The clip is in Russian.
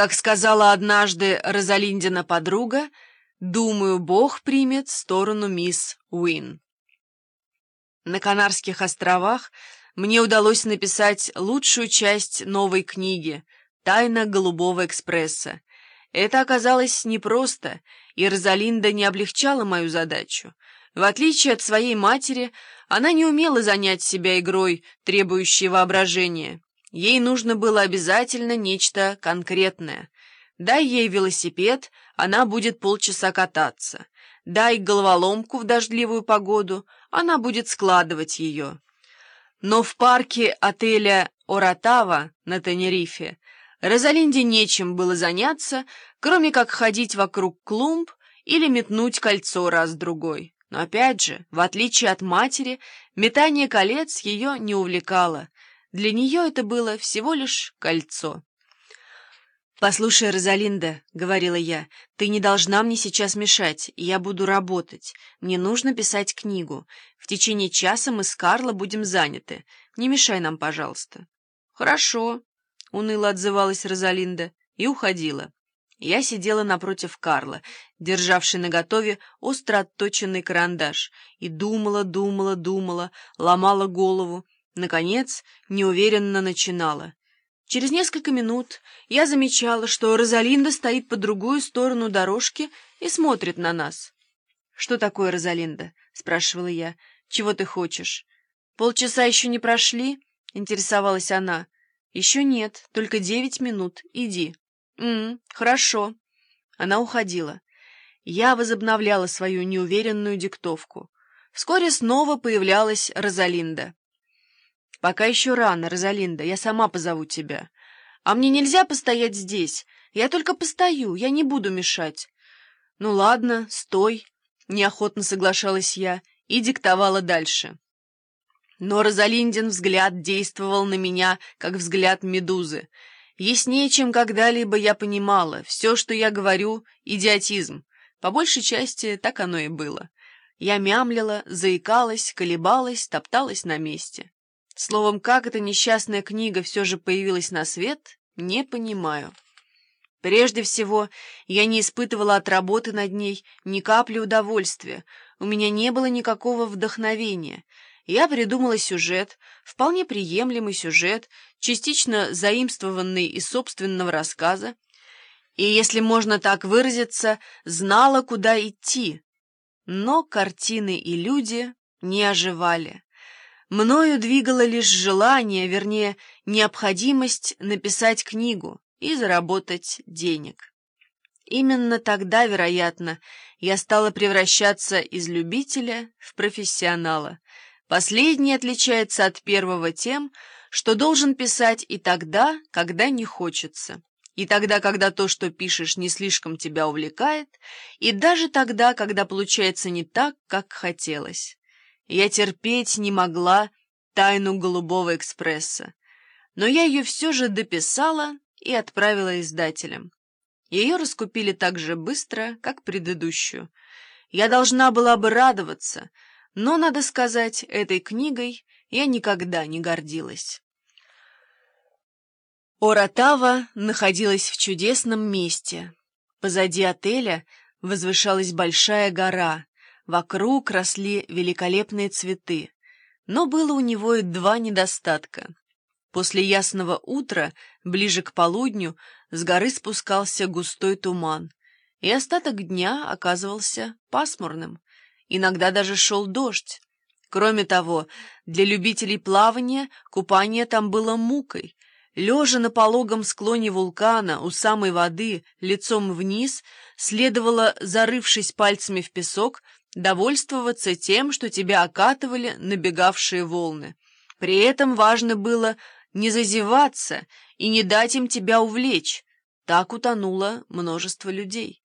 Как сказала однажды Розалиндина подруга, «Думаю, Бог примет сторону мисс Уин». На Канарских островах мне удалось написать лучшую часть новой книги «Тайна Голубого экспресса». Это оказалось непросто, и Розалинда не облегчала мою задачу. В отличие от своей матери, она не умела занять себя игрой, требующей воображения. Ей нужно было обязательно нечто конкретное. Дай ей велосипед, она будет полчаса кататься. Дай головоломку в дождливую погоду, она будет складывать ее. Но в парке отеля «Оратава» на Тенерифе Розалинде нечем было заняться, кроме как ходить вокруг клумб или метнуть кольцо раз-другой. Но опять же, в отличие от матери, метание колец ее не увлекало. Для нее это было всего лишь кольцо. «Послушай, Розалинда», — говорила я, — «ты не должна мне сейчас мешать, я буду работать. Мне нужно писать книгу. В течение часа мы с Карло будем заняты. Не мешай нам, пожалуйста». «Хорошо», — уныло отзывалась Розалинда и уходила. Я сидела напротив Карла, державший наготове остро отточенный карандаш, и думала, думала, думала, ломала голову. Наконец, неуверенно начинала. Через несколько минут я замечала, что Розалинда стоит по другую сторону дорожки и смотрит на нас. «Что такое, Розалинда?» — спрашивала я. «Чего ты хочешь?» «Полчаса еще не прошли?» — интересовалась она. «Еще нет, только девять минут. Иди». «М хорошо». Она уходила. Я возобновляла свою неуверенную диктовку. Вскоре снова появлялась Розалинда. «Пока еще рано, Розалинда, я сама позову тебя. А мне нельзя постоять здесь. Я только постою, я не буду мешать». «Ну ладно, стой», — неохотно соглашалась я и диктовала дальше. Но Розалиндин взгляд действовал на меня, как взгляд медузы — Яснее, чем когда-либо я понимала, все, что я говорю, — идиотизм. По большей части так оно и было. Я мямлила, заикалась, колебалась, топталась на месте. Словом, как эта несчастная книга все же появилась на свет, не понимаю. Прежде всего, я не испытывала от работы над ней ни капли удовольствия, у меня не было никакого вдохновения — я придумала сюжет, вполне приемлемый сюжет, частично заимствованный из собственного рассказа, и, если можно так выразиться, знала, куда идти. Но картины и люди не оживали. Мною двигало лишь желание, вернее, необходимость написать книгу и заработать денег. Именно тогда, вероятно, я стала превращаться из любителя в профессионала — Последний отличается от первого тем, что должен писать и тогда, когда не хочется, и тогда, когда то, что пишешь, не слишком тебя увлекает, и даже тогда, когда получается не так, как хотелось. Я терпеть не могла тайну Голубого экспресса, но я ее все же дописала и отправила издателям. Ее раскупили так же быстро, как предыдущую. Я должна была бы радоваться — но, надо сказать, этой книгой я никогда не гордилась. Оратава находилась в чудесном месте. Позади отеля возвышалась большая гора, вокруг росли великолепные цветы. Но было у него и два недостатка. После ясного утра, ближе к полудню, с горы спускался густой туман, и остаток дня оказывался пасмурным. Иногда даже шел дождь. Кроме того, для любителей плавания купание там было мукой. Лежа на пологом склоне вулкана у самой воды, лицом вниз, следовало, зарывшись пальцами в песок, довольствоваться тем, что тебя окатывали набегавшие волны. При этом важно было не зазеваться и не дать им тебя увлечь. Так утонуло множество людей.